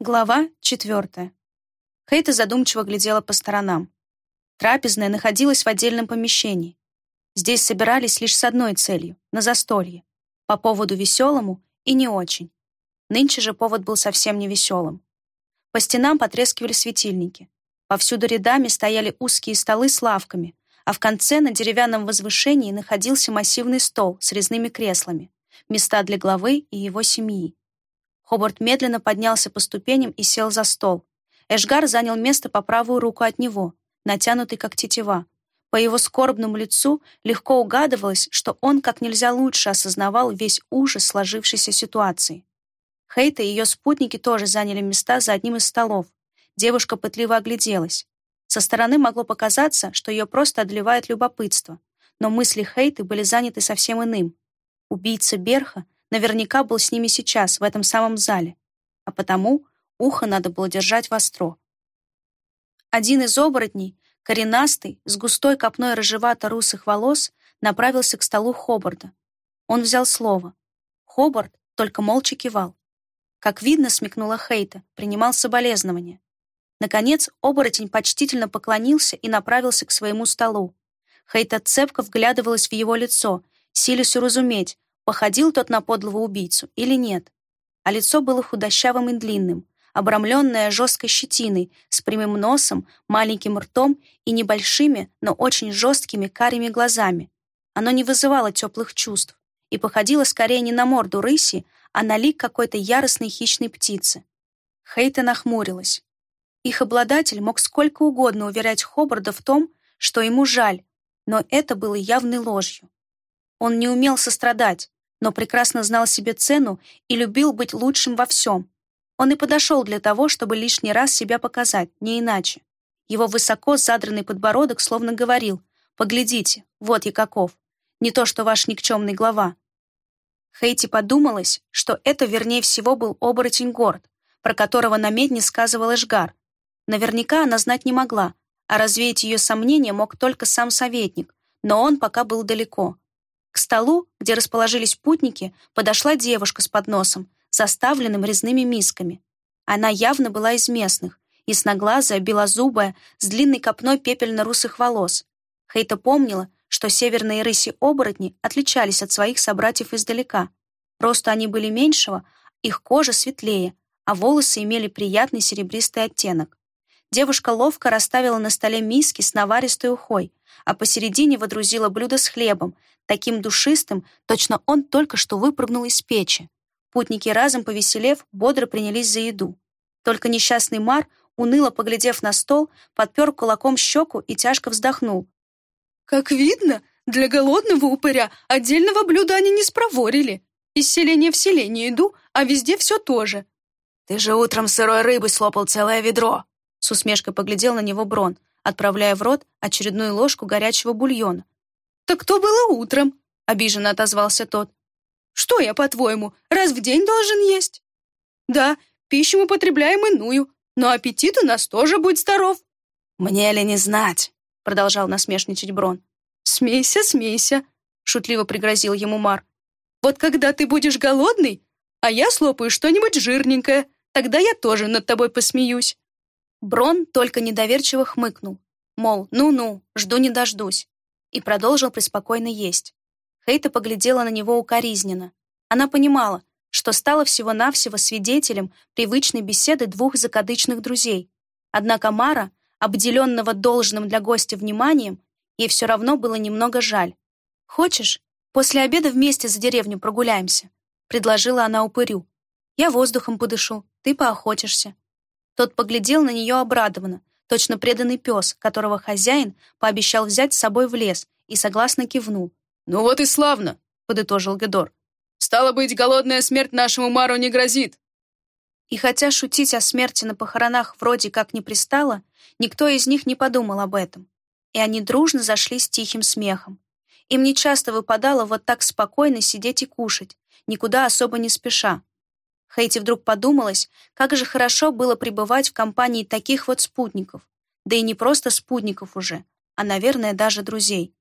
Глава четвертая. Хейта задумчиво глядела по сторонам. Трапезная находилась в отдельном помещении. Здесь собирались лишь с одной целью — на застолье. По поводу веселому и не очень. Нынче же повод был совсем не веселым. По стенам потрескивали светильники. Повсюду рядами стояли узкие столы с лавками, а в конце на деревянном возвышении находился массивный стол с резными креслами, места для главы и его семьи. Хобарт медленно поднялся по ступеням и сел за стол. Эшгар занял место по правую руку от него, натянутый как тетива. По его скорбному лицу легко угадывалось, что он как нельзя лучше осознавал весь ужас сложившейся ситуации. Хейта и ее спутники тоже заняли места за одним из столов. Девушка пытливо огляделась. Со стороны могло показаться, что ее просто одолевает любопытство, но мысли Хейты были заняты совсем иным. Убийца Берха наверняка был с ними сейчас, в этом самом зале. А потому ухо надо было держать востро. Один из оборотней, коренастый, с густой копной рыжевато-русых волос, направился к столу Хобарда. Он взял слово. Хобард только молча кивал. Как видно, смекнула Хейта, принимал соболезнования. Наконец, оборотень почтительно поклонился и направился к своему столу. Хейта цепко вглядывалась в его лицо, силясь уразуметь, походил тот на подлого убийцу или нет. А лицо было худощавым и длинным, обрамленное жесткой щетиной, с прямым носом, маленьким ртом и небольшими, но очень жесткими карими глазами. Оно не вызывало теплых чувств и походило скорее не на морду рыси, а на лик какой-то яростной хищной птицы. Хейта нахмурилась. Их обладатель мог сколько угодно уверять Хобарда в том, что ему жаль, но это было явной ложью. Он не умел сострадать, но прекрасно знал себе цену и любил быть лучшим во всем. Он и подошел для того, чтобы лишний раз себя показать, не иначе. Его высоко задранный подбородок словно говорил «Поглядите, вот я каков, не то что ваш никчемный глава». Хейти подумалось, что это, вернее всего, был оборотень Горд, про которого на медне сказывал Эшгар. Наверняка она знать не могла, а развеять ее сомнения мог только сам советник, но он пока был далеко. К столу, где расположились путники, подошла девушка с подносом, заставленным резными мисками. Она явно была из местных, ясноглазая, белозубая, с длинной копной пепельно-русых волос. Хейта помнила, что северные рыси-оборотни отличались от своих собратьев издалека. Просто они были меньшего, их кожа светлее, а волосы имели приятный серебристый оттенок. Девушка ловко расставила на столе миски с наваристой ухой, а посередине водрузила блюдо с хлебом, таким душистым, точно он только что выпрыгнул из печи. Путники, разом повеселев, бодро принялись за еду. Только несчастный Мар, уныло поглядев на стол, подпер кулаком щеку и тяжко вздохнул. «Как видно, для голодного упыря отдельного блюда они не спроворили. Из селения в селение иду, а везде все то же». «Ты же утром сырой рыбы слопал целое ведро!» С усмешкой поглядел на него Брон, отправляя в рот очередную ложку горячего бульона. «Так кто было утром?» — обиженно отозвался тот. «Что я, по-твоему, раз в день должен есть?» «Да, пищу мы потребляем иную, но аппетит у нас тоже будет здоров». «Мне ли не знать?» — продолжал насмешничать Брон. «Смейся, смейся», — шутливо пригрозил ему Мар. «Вот когда ты будешь голодный, а я слопаю что-нибудь жирненькое, тогда я тоже над тобой посмеюсь». Брон только недоверчиво хмыкнул, мол, ну-ну, жду не дождусь и продолжил преспокойно есть. Хейта поглядела на него укоризненно. Она понимала, что стала всего-навсего свидетелем привычной беседы двух закадычных друзей. Однако Мара, обделенного должным для гостя вниманием, ей все равно было немного жаль. «Хочешь, после обеда вместе за деревню прогуляемся?» — предложила она упырю. «Я воздухом подышу, ты поохотишься». Тот поглядел на нее обрадованно, точно преданный пес, которого хозяин пообещал взять с собой в лес, и согласно кивнул. «Ну вот и славно», — подытожил Гедор. «Стало быть, голодная смерть нашему Мару не грозит». И хотя шутить о смерти на похоронах вроде как не пристало, никто из них не подумал об этом. И они дружно зашли с тихим смехом. Им не часто выпадало вот так спокойно сидеть и кушать, никуда особо не спеша, Хейти вдруг подумалось, как же хорошо было пребывать в компании таких вот спутников. Да и не просто спутников уже, а, наверное, даже друзей.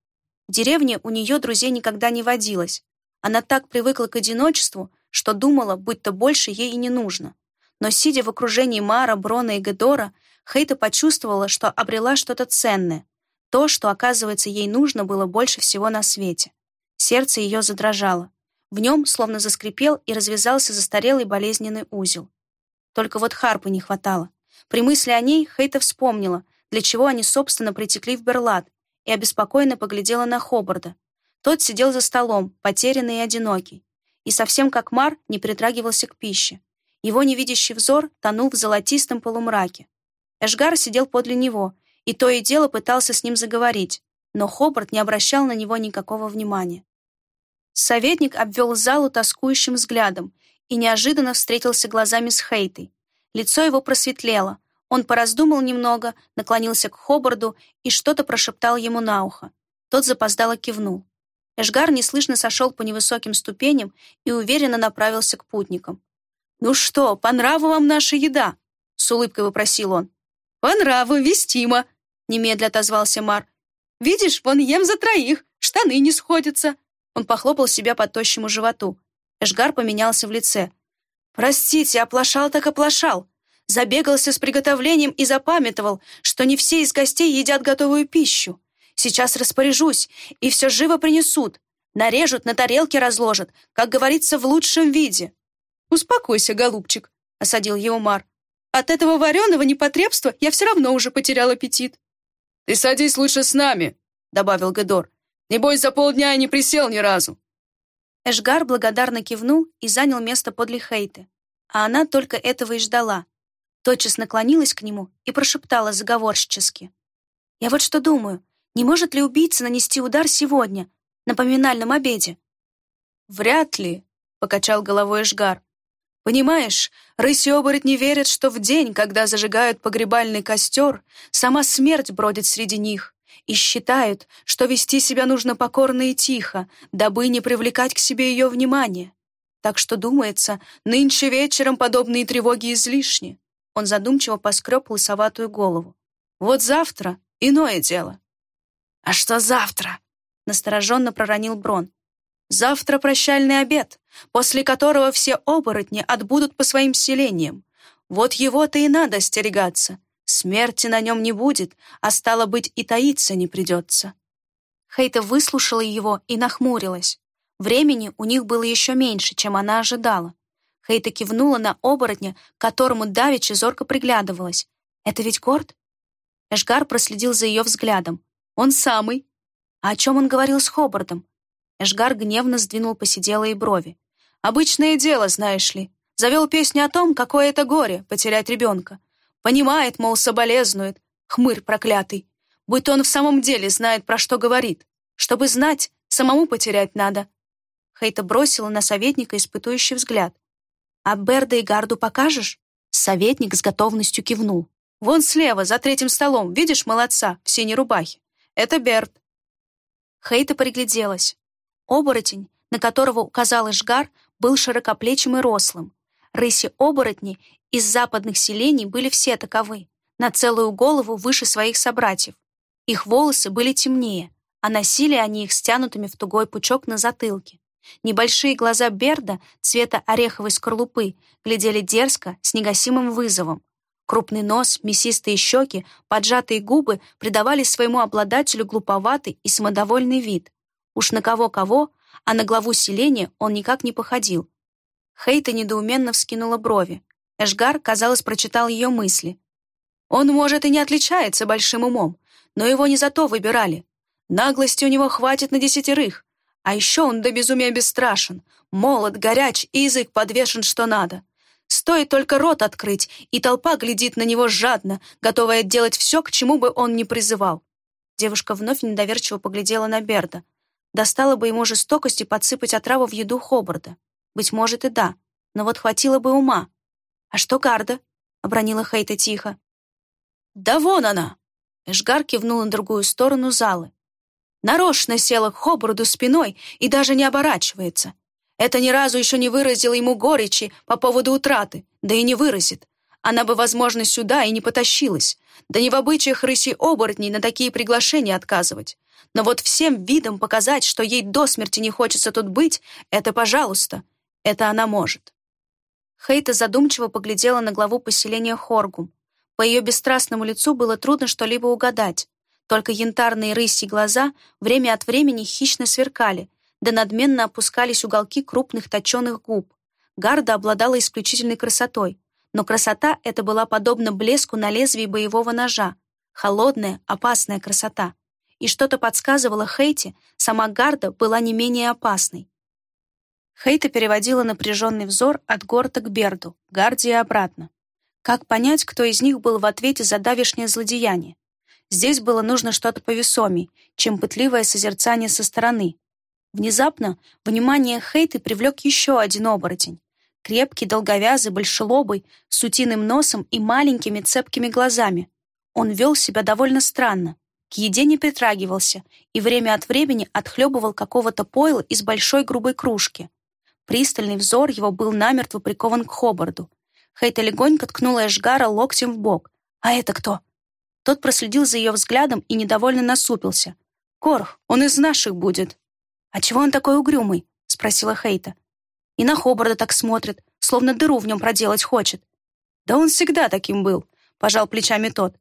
В деревне у нее друзей никогда не водилось. Она так привыкла к одиночеству, что думала, будто больше ей и не нужно. Но, сидя в окружении Мара, Брона и Гедора, Хейта почувствовала, что обрела что-то ценное. То, что, оказывается, ей нужно было больше всего на свете. Сердце ее задрожало. В нем словно заскрипел и развязался застарелый болезненный узел. Только вот Харпы не хватало. При мысли о ней Хейта вспомнила, для чего они, собственно, притекли в Берлад, и обеспокоенно поглядела на Хобарда. Тот сидел за столом, потерянный и одинокий, и совсем как Мар не притрагивался к пище. Его невидящий взор тонул в золотистом полумраке. Эшгар сидел подле него, и то и дело пытался с ним заговорить, но Хобарт не обращал на него никакого внимания. Советник обвел залу тоскующим взглядом и неожиданно встретился глазами с Хейтой. Лицо его просветлело. Он пораздумал немного, наклонился к Хобарду и что-то прошептал ему на ухо. Тот запоздало кивнул. Эшгар неслышно сошел по невысоким ступеням и уверенно направился к путникам. «Ну что, по нраву вам наша еда?» — с улыбкой вопросил он. «По нраву, вестимо!» — немедля отозвался Мар. «Видишь, вон ем за троих, штаны не сходятся!» Он похлопал себя по тощему животу. Эшгар поменялся в лице. «Простите, оплошал так оплошал. Забегался с приготовлением и запамятовал, что не все из гостей едят готовую пищу. Сейчас распоряжусь, и все живо принесут. Нарежут, на тарелке разложат, как говорится, в лучшем виде». «Успокойся, голубчик», — осадил его Мар. «От этого вареного непотребства я все равно уже потерял аппетит». «Ты садись лучше с нами», — добавил Гедор. Небось, за полдня я не присел ни разу». Эшгар благодарно кивнул и занял место подле Хейты. А она только этого и ждала. Тотчас наклонилась к нему и прошептала заговорщически. «Я вот что думаю, не может ли убийца нанести удар сегодня, на поминальном обеде?» «Вряд ли», — покачал головой Эшгар. «Понимаешь, рыси-оборотни верят, что в день, когда зажигают погребальный костер, сама смерть бродит среди них, и считают, что вести себя нужно покорно и тихо, дабы не привлекать к себе ее внимание. Так что, думается, нынче вечером подобные тревоги излишни. Он задумчиво поскреб лысоватую голову. Вот завтра иное дело. «А что завтра?» — настороженно проронил Брон. «Завтра прощальный обед, после которого все оборотни отбудут по своим селениям. Вот его-то и надо остерегаться. Смерти на нем не будет, а стало быть, и таиться не придется. Хейта выслушала его и нахмурилась. Времени у них было еще меньше, чем она ожидала. Хейта кивнула на оборотня, к которому давеча зорко приглядывалась. «Это ведь Горд?» Эшгар проследил за ее взглядом. «Он самый». «А о чем он говорил с Хобартом?» Эшгар гневно сдвинул посиделые брови. «Обычное дело, знаешь ли. Завел песню о том, какое это горе — потерять ребенка. Понимает, мол, соболезнует. Хмырь проклятый. Будь он в самом деле знает, про что говорит. Чтобы знать, самому потерять надо. Хейта бросила на советника испытующий взгляд. «А Берда и Гарду покажешь?» Советник с готовностью кивнул. «Вон слева, за третьим столом, видишь молодца в синей рубахе? Это Берд». Хейта пригляделась. Оборотень, на которого указал Ишгар, был широкоплечим и рослым. Рыси-оборотни из западных селений были все таковы, на целую голову выше своих собратьев. Их волосы были темнее, а носили они их стянутыми в тугой пучок на затылке. Небольшие глаза Берда цвета ореховой скорлупы глядели дерзко, с негасимым вызовом. Крупный нос, мясистые щеки, поджатые губы придавали своему обладателю глуповатый и самодовольный вид. Уж на кого-кого, а на главу селения он никак не походил. Хейта недоуменно вскинула брови. Эшгар, казалось, прочитал ее мысли. Он, может, и не отличается большим умом, но его не за то выбирали. Наглости у него хватит на десятерых. А еще он до безумия бесстрашен, молод, горяч и язык подвешен что надо. Стоит только рот открыть, и толпа глядит на него жадно, готовая делать все, к чему бы он ни призывал. Девушка вновь недоверчиво поглядела на Берда. Достала бы ему жестокости подсыпать отраву в еду Хобарда. Быть может и да, но вот хватило бы ума. «А что Гарда?» — обронила Хейта тихо. «Да вон она!» Эшгар кивнул на другую сторону залы. Нарочно села к Хобарду спиной и даже не оборачивается. Это ни разу еще не выразило ему горечи по поводу утраты, да и не выразит. Она бы, возможно, сюда и не потащилась. Да не в обычаях рыси оборотней на такие приглашения отказывать. Но вот всем видом показать, что ей до смерти не хочется тут быть, это пожалуйста. Это она может. Хейта задумчиво поглядела на главу поселения Хоргум. По ее бесстрастному лицу было трудно что-либо угадать. Только янтарные рысьи глаза время от времени хищно сверкали, да надменно опускались уголки крупных точеных губ. Гарда обладала исключительной красотой, но красота эта была подобна блеску на лезвии боевого ножа. Холодная, опасная красота. И что-то подсказывало Хейте, сама Гарда была не менее опасной. Хейта переводила напряженный взор от Горта к Берду, Гарде и обратно. Как понять, кто из них был в ответе за давешнее злодеяние? Здесь было нужно что-то повесомей, чем пытливое созерцание со стороны. Внезапно внимание Хейты привлек еще один оборотень. Крепкий, долговязый, большелобый, с утиным носом и маленькими цепкими глазами. Он вел себя довольно странно. К еде не притрагивался и время от времени отхлебывал какого-то пойла из большой грубой кружки. Пристальный взор его был намертво прикован к Хобарду. Хейта легонько ткнула Эшгара локтем в бок. «А это кто?» Тот проследил за ее взглядом и недовольно насупился. «Корх, он из наших будет». «А чего он такой угрюмый?» — спросила Хейта. «И на Хобарда так смотрит, словно дыру в нем проделать хочет». «Да он всегда таким был», — пожал плечами тот.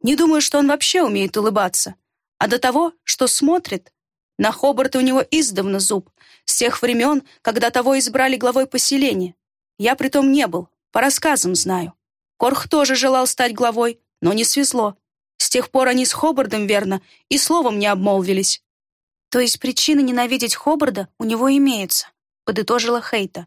«Не думаю, что он вообще умеет улыбаться. А до того, что смотрит, на Хобарта у него издавна зуб, с тех времен, когда того избрали главой поселения. Я притом не был, по рассказам знаю. Корх тоже желал стать главой, но не свезло. С тех пор они с Хобардом, верно, и словом не обмолвились. То есть причины ненавидеть Хобарда у него имеются, подытожила Хейта.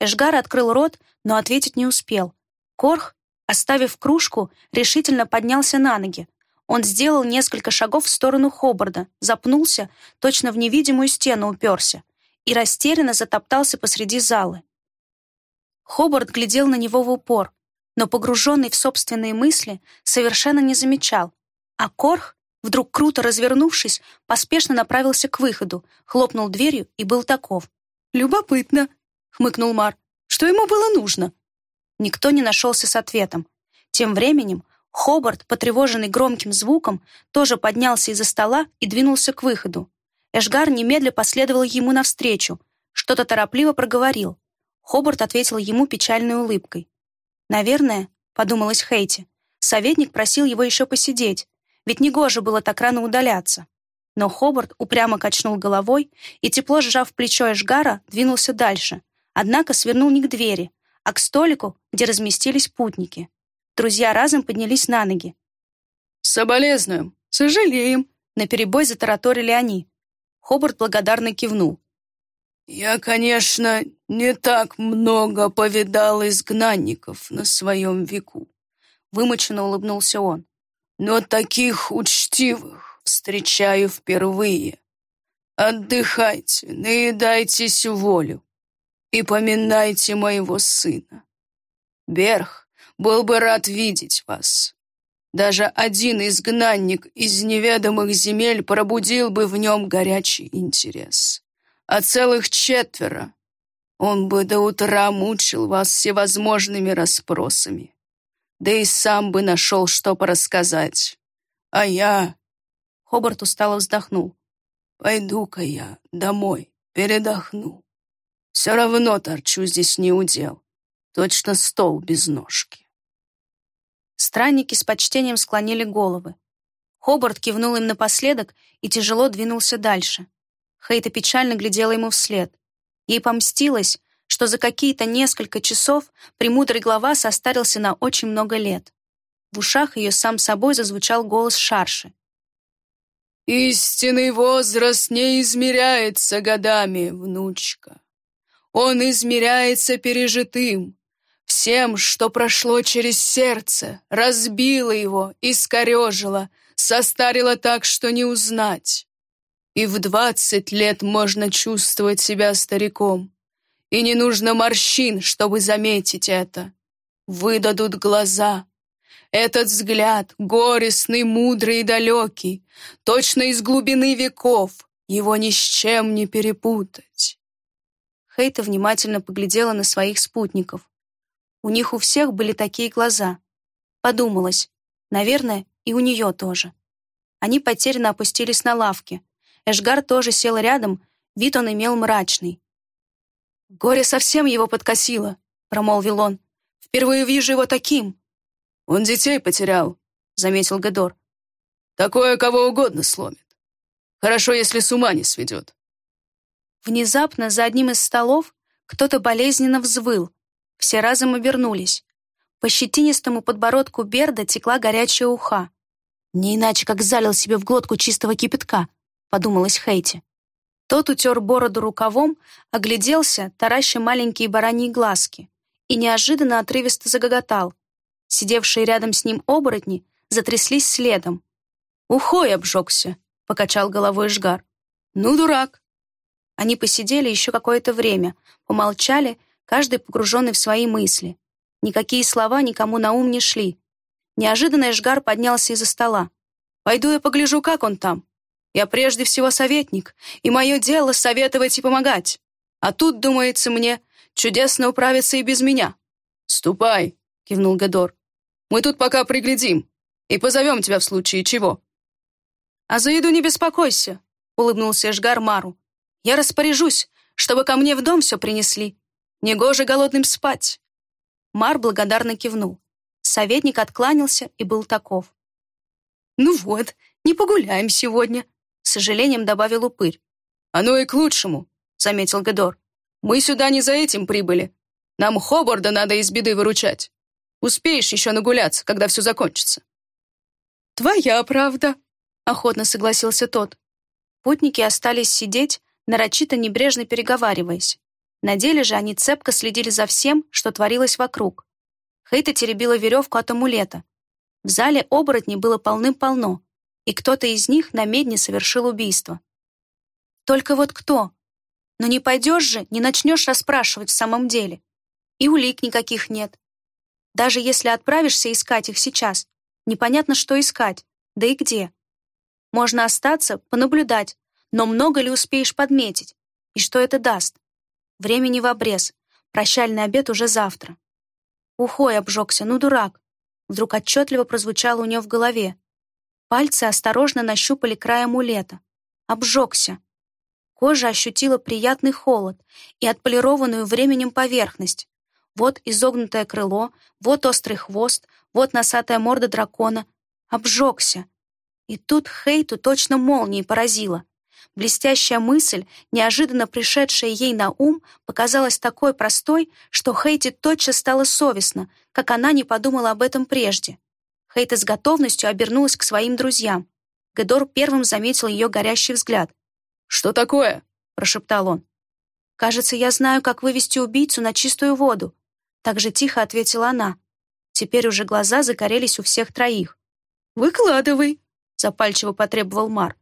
Эшгар открыл рот, но ответить не успел. Корх, оставив кружку, решительно поднялся на ноги. Он сделал несколько шагов в сторону Хобарда, запнулся, точно в невидимую стену уперся и растерянно затоптался посреди залы. Хобарт глядел на него в упор, но, погруженный в собственные мысли, совершенно не замечал, а Корх, вдруг круто развернувшись, поспешно направился к выходу, хлопнул дверью и был таков. «Любопытно», — хмыкнул Мар. «Что ему было нужно?» Никто не нашелся с ответом. Тем временем Хобарт, потревоженный громким звуком, тоже поднялся из-за стола и двинулся к выходу. Эшгар немедля последовал ему навстречу, что-то торопливо проговорил. Хобарт ответил ему печальной улыбкой. «Наверное», — подумалась Хейти, советник просил его еще посидеть, ведь негоже было так рано удаляться. Но Хобарт упрямо качнул головой и, тепло сжав плечо Эшгара, двинулся дальше, однако свернул не к двери, а к столику, где разместились путники. Друзья разом поднялись на ноги. «Соболезнуем, сожалеем», — наперебой затараторили они. Хобарт благодарно кивнул. «Я, конечно, не так много повидал изгнанников на своем веку», — вымоченно улыбнулся он. «Но таких учтивых встречаю впервые. Отдыхайте, наедайтесь волю и поминайте моего сына. Берх был бы рад видеть вас. Даже один изгнанник из неведомых земель пробудил бы в нем горячий интерес. А целых четверо. Он бы до утра мучил вас всевозможными расспросами. Да и сам бы нашел, что порассказать. А я... Хобарт устало вздохнул. Пойду-ка я домой, передохну. Все равно торчу здесь не удел. Точно стол без ножки. Странники с почтением склонили головы. Хобарт кивнул им напоследок и тяжело двинулся дальше. Хейта печально глядела ему вслед. Ей помстилось, что за какие-то несколько часов премудрый глава состарился на очень много лет. В ушах ее сам собой зазвучал голос Шарши. «Истинный возраст не измеряется годами, внучка. Он измеряется пережитым, всем, что прошло через сердце, разбило его, искорежило, состарило так, что не узнать. И в двадцать лет можно чувствовать себя стариком. И не нужно морщин, чтобы заметить это. Выдадут глаза. Этот взгляд, горестный, мудрый и далекий, точно из глубины веков, его ни с чем не перепутать. Хейта внимательно поглядела на своих спутников. У них у всех были такие глаза. Подумалось, наверное, и у нее тоже. Они потерянно опустились на лавки. Эшгар тоже сел рядом, вид он имел мрачный. «Горе совсем его подкосило», промолвил он. «Впервые вижу его таким». «Он детей потерял», — заметил Гедор. «Такое кого угодно сломит. Хорошо, если с ума не сведет». Внезапно за одним из столов кто-то болезненно взвыл. Все разом обернулись. По щетинистому подбородку Берда текла горячая уха. «Не иначе, как залил себе в глотку чистого кипятка», — подумалась Хейти. Тот утер бороду рукавом, огляделся, тараща маленькие бараньи глазки, и неожиданно отрывисто загоготал. Сидевшие рядом с ним оборотни затряслись следом. «Ухой обжегся», — покачал головой Жгар. «Ну, дурак». Они посидели еще какое-то время, помолчали, каждый погруженный в свои мысли. Никакие слова никому на ум не шли. Неожиданно Эшгар поднялся из-за стола. «Пойду я погляжу, как он там», я прежде всего советник, и мое дело советовать и помогать. А тут, думается мне, чудесно управиться и без меня». «Ступай», — кивнул Гедор. «Мы тут пока приглядим и позовем тебя в случае чего». «А за еду не беспокойся», — улыбнулся Эшгар Мару. «Я распоряжусь, чтобы ко мне в дом все принесли. Негоже голодным спать». Мар благодарно кивнул. Советник откланялся и был таков. «Ну вот, не погуляем сегодня», с сожалением добавил упырь. «Оно и к лучшему», — заметил Гедор. «Мы сюда не за этим прибыли. Нам Хобарда надо из беды выручать. Успеешь еще нагуляться, когда все закончится». «Твоя правда», — охотно согласился тот. Путники остались сидеть, нарочито небрежно переговариваясь. На деле же они цепко следили за всем, что творилось вокруг. Хейта теребила веревку от амулета. В зале оборотней было полным-полно и кто-то из них на медне совершил убийство. Только вот кто? Но не пойдешь же, не начнешь расспрашивать в самом деле. И улик никаких нет. Даже если отправишься искать их сейчас, непонятно, что искать, да и где. Можно остаться, понаблюдать, но много ли успеешь подметить? И что это даст? Времени в обрез. Прощальный обед уже завтра. Ухой обжегся, ну дурак. Вдруг отчетливо прозвучало у нее в голове. Пальцы осторожно нащупали край амулета. Обжегся. Кожа ощутила приятный холод и отполированную временем поверхность. Вот изогнутое крыло, вот острый хвост, вот носатая морда дракона. Обжегся. И тут Хейту точно молнией поразила. Блестящая мысль, неожиданно пришедшая ей на ум, показалась такой простой, что Хейти тотчас стало совестно, как она не подумала об этом прежде. Хейта с готовностью обернулась к своим друзьям. Гедор первым заметил ее горящий взгляд. «Что такое?» — прошептал он. «Кажется, я знаю, как вывести убийцу на чистую воду», — так же тихо ответила она. Теперь уже глаза загорелись у всех троих. «Выкладывай», — запальчиво потребовал Мар.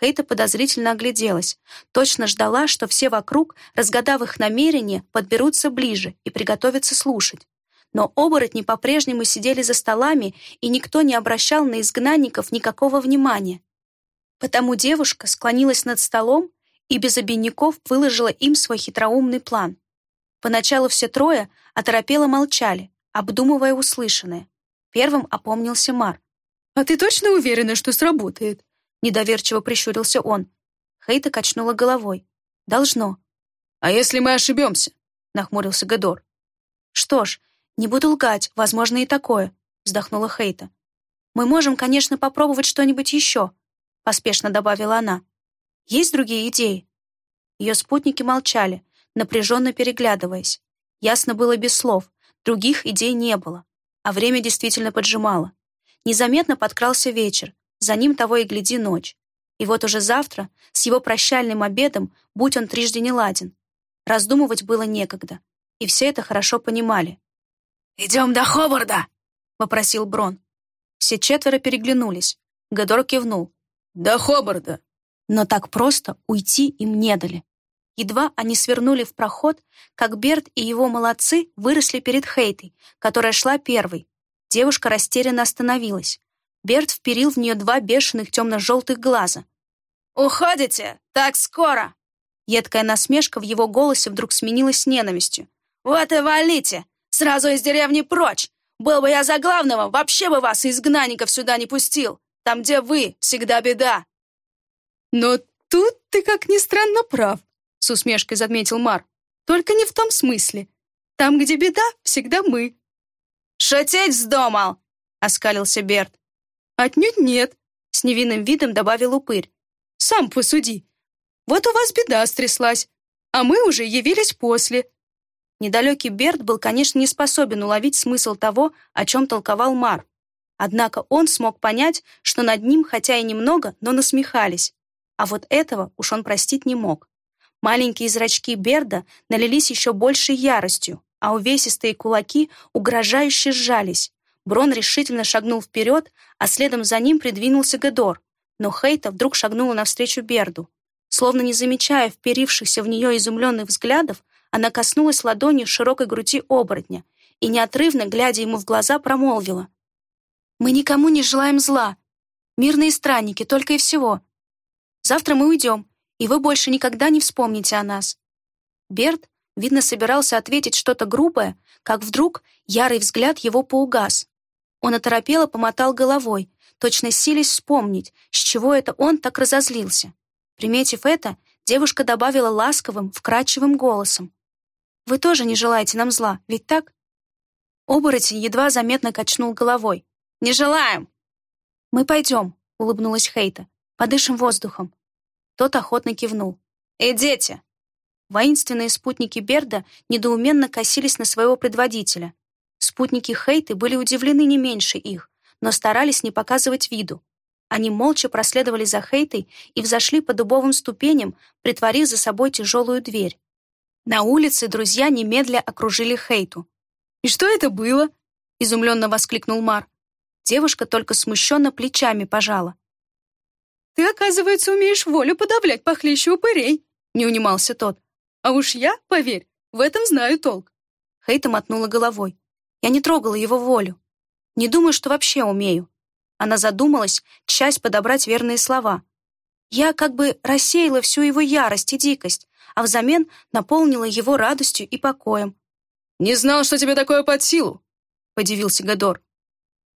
Хейта подозрительно огляделась, точно ждала, что все вокруг, разгадав их намерение, подберутся ближе и приготовятся слушать но оборотни по-прежнему сидели за столами, и никто не обращал на изгнанников никакого внимания. Потому девушка склонилась над столом и без обиняков выложила им свой хитроумный план. Поначалу все трое оторопело молчали, обдумывая услышанное. Первым опомнился Мар. «А ты точно уверена, что сработает?» Недоверчиво прищурился он. Хейта качнула головой. «Должно». «А если мы ошибемся?» Нахмурился Гедор. «Что ж, «Не буду лгать, возможно и такое», — вздохнула Хейта. «Мы можем, конечно, попробовать что-нибудь еще», — поспешно добавила она. «Есть другие идеи?» Ее спутники молчали, напряженно переглядываясь. Ясно было без слов, других идей не было, а время действительно поджимало. Незаметно подкрался вечер, за ним того и гляди ночь. И вот уже завтра, с его прощальным обедом, будь он трижды не ладен. Раздумывать было некогда, и все это хорошо понимали. «Идем до Ховарда!» — попросил Брон. Все четверо переглянулись. Гадор кивнул. «До Хобарда!» Но так просто уйти им не дали. Едва они свернули в проход, как Берт и его молодцы выросли перед Хейтой, которая шла первой. Девушка растерянно остановилась. Берт вперил в нее два бешеных темно-желтых глаза. «Уходите? Так скоро!» Едкая насмешка в его голосе вдруг сменилась ненавистью. «Вот и валите! Сразу из деревни прочь! Был бы я за главного, вообще бы вас, изгнанников, сюда не пустил! Там, где вы, всегда беда!» «Но тут ты, как ни странно, прав», — с усмешкой заметил Мар. «Только не в том смысле. Там, где беда, всегда мы». «Шутить вздумал!» — оскалился Берт. «Отнюдь нет», — с невинным видом добавил упырь. «Сам посуди. Вот у вас беда стряслась, а мы уже явились после». Недалекий Берт был, конечно, не способен уловить смысл того, о чем толковал Мар. Однако он смог понять, что над ним, хотя и немного, но насмехались. А вот этого уж он простить не мог. Маленькие зрачки Берда налились еще большей яростью, а увесистые кулаки угрожающе сжались. Брон решительно шагнул вперед, а следом за ним придвинулся Гедор. Но Хейта вдруг шагнула навстречу Берду. Словно не замечая вперившихся в нее изумленных взглядов, она коснулась ладонью широкой груди оборотня и, неотрывно, глядя ему в глаза, промолвила. «Мы никому не желаем зла. Мирные странники, только и всего. Завтра мы уйдем, и вы больше никогда не вспомните о нас». Берт, видно, собирался ответить что-то грубое, как вдруг ярый взгляд его поугас. Он оторопело помотал головой, точно силясь вспомнить, с чего это он так разозлился. Приметив это, девушка добавила ласковым, вкрадчивым голосом. «Вы тоже не желаете нам зла, ведь так?» Оборотень едва заметно качнул головой. «Не желаем!» «Мы пойдем», — улыбнулась Хейта. «Подышим воздухом. Тот охотно кивнул. «Идите!» Воинственные спутники Берда недоуменно косились на своего предводителя. Спутники Хейты были удивлены не меньше их, но старались не показывать виду. Они молча проследовали за Хейтой и взошли по дубовым ступеням, притворив за собой тяжелую дверь. На улице друзья немедля окружили Хейту. «И что это было?» — изумленно воскликнул Мар. Девушка только смущенно плечами пожала. «Ты, оказывается, умеешь волю подавлять похлеще упырей», — не унимался тот. «А уж я, поверь, в этом знаю толк». Хейта мотнула головой. Я не трогала его волю. Не думаю, что вообще умею. Она задумалась, часть подобрать верные слова. Я как бы рассеяла всю его ярость и дикость, а взамен наполнила его радостью и покоем. «Не знал, что тебе такое под силу», — подивился Гадор.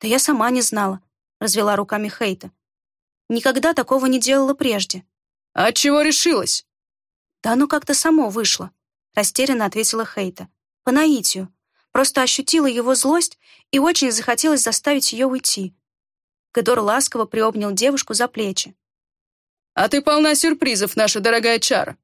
«Да я сама не знала», — развела руками Хейта. Никогда такого не делала прежде. «А от чего решилась?» «Да оно как-то само вышло», — растерянно ответила Хейта. «По наитию. Просто ощутила его злость и очень захотелось заставить ее уйти». Гедор ласково приобнял девушку за плечи. «А ты полна сюрпризов, наша дорогая Чара.